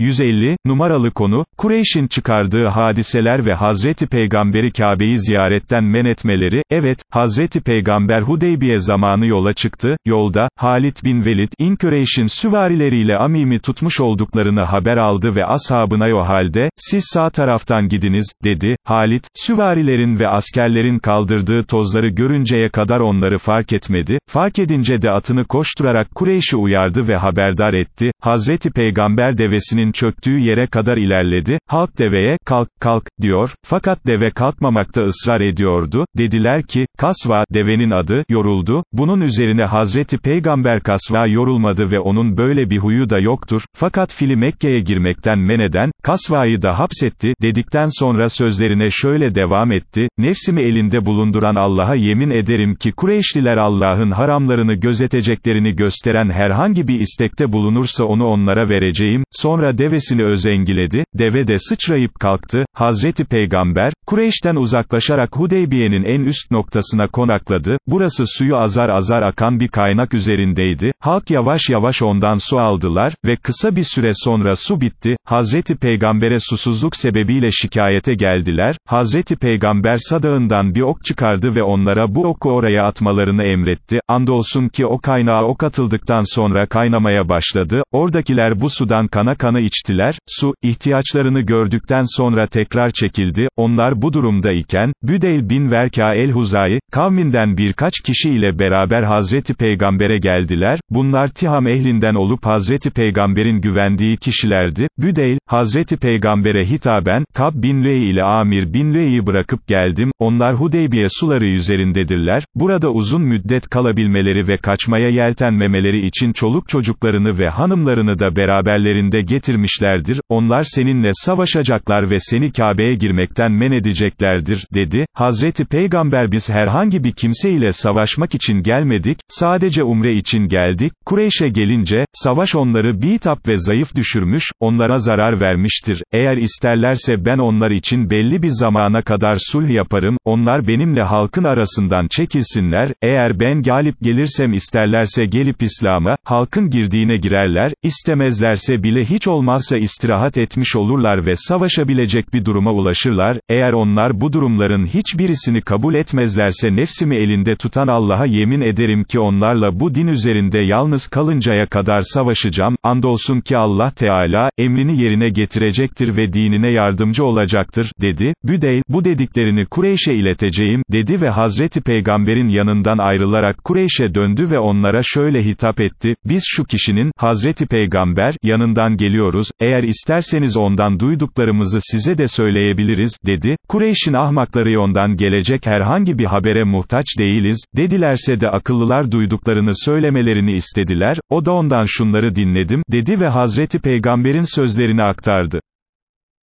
150, numaralı konu, Kureyş'in çıkardığı hadiseler ve Hazreti Peygamberi Kabe'yi ziyaretten men etmeleri, evet, Hazreti Peygamber Hudeybiye zamanı yola çıktı, yolda, Halit bin Velid, İnkureyş'in süvarileriyle Amim'i tutmuş olduklarını haber aldı ve ashabına o halde, siz sağ taraftan gidiniz, dedi, Halit, süvarilerin ve askerlerin kaldırdığı tozları görünceye kadar onları fark etmedi, fark edince de atını koşturarak Kureyş'i uyardı ve haberdar etti, Hazreti Peygamber devesinin çöktüğü yere kadar ilerledi, halk deveye, kalk, kalk, diyor, fakat deve kalkmamakta ısrar ediyordu, dediler ki, Kasva, devenin adı, yoruldu, bunun üzerine Hazreti Peygamber Kasva yorulmadı ve onun böyle bir huyu da yoktur, fakat fili Mekke'ye girmekten men eden, Kasva'yı da hapsetti, dedikten sonra sözlerine şöyle devam etti, nefsimi elinde bulunduran Allah'a yemin ederim ki Kureyşliler Allah'ın haramlarını gözeteceklerini gösteren herhangi bir istekte bulunursa onu onlara vereceğim, sonra devesini özengiledi, deve de sıçrayıp kalktı, Hazreti Peygamber, Kureyş'ten uzaklaşarak Hudeybiye'nin en üst noktasına konakladı, burası suyu azar azar akan bir kaynak üzerindeydi, halk yavaş yavaş ondan su aldılar, ve kısa bir süre sonra su bitti, Hazreti Peygamber'e susuzluk sebebiyle şikayete geldiler, Hazreti Peygamber sadağından bir ok çıkardı ve onlara bu oku oraya atmalarını emretti, andolsun ki o kaynağa ok atıldıktan sonra kaynamaya başladı, oradakiler bu sudan kana kana içtiler, su, ihtiyaçlarını gördükten sonra tekrar çekildi, onlar bu durumda iken, Büdeyl bin Verka el-Huzayi, kavminden birkaç kişi ile beraber Hazreti Peygamber'e geldiler, bunlar Tiham ehlinden olup Hazreti Peygamber'in güvendiği kişilerdi, Büdeyl, Hazreti Peygamber'e hitaben, Kab bin Lüey ile Amir bin Lüey'i bırakıp geldim, onlar Hudeybiye suları üzerindedirler, burada uzun müddet kalabilmeleri ve kaçmaya yeltenmemeleri için çoluk çocuklarını ve hanımlarını da beraberlerinde getirmişlerdir, onlar seninle savaşacaklar ve seni Kabe'ye girmekten men edeceklerdir, dedi, Hazreti Peygamber biz herhangi bir kimse ile savaşmak için gelmedik, sadece umre için geldik, Kureyş'e gelince, savaş onları bitap ve zayıf düşürmüş, onlara zarar vermiştir, eğer isterlerse ben onlar için belli bir zamana kadar sulh yaparım, onlar benimle halkın arasından çekilsinler, eğer ben galip gelirsem isterlerse gelip İslam'a, halkın girdiğine girerler, istemezlerse bile hiç olmazsa istirahat etmiş olurlar ve savaşabilecek bir duruma ulaşırlar, eğer onlar bu durumların hiçbirisini kabul etmezlerse nefsimi elinde tutan Allah'a yemin ederim ki onlarla bu din üzerinde yalnız kalıncaya kadar savaşacağım, andolsun ki Allah Teala, emrini yerine getirecektir ve dinine yardımcı olacaktır, dedi, Büdeyl, bu dediklerini Kureyş'e ileteceğim, dedi ve Hazreti Peygamber'in yanından ayrılarak Kureyş'e döndü ve onlara şöyle hitap etti, biz şu kişinin, Hazreti Peygamber, yanından geliyoruz, eğer isterseniz ondan duyduklarımızı size de söyleyebiliriz, dedi, Kureyş'in ahmakları ondan gelecek herhangi bir habere muhtaç değiliz, dedilerse de akıllılar duyduklarını söylemelerini istediler, o da ondan şunları dinledim, dedi ve Hazreti Peygamber'in sözlerini aktardı.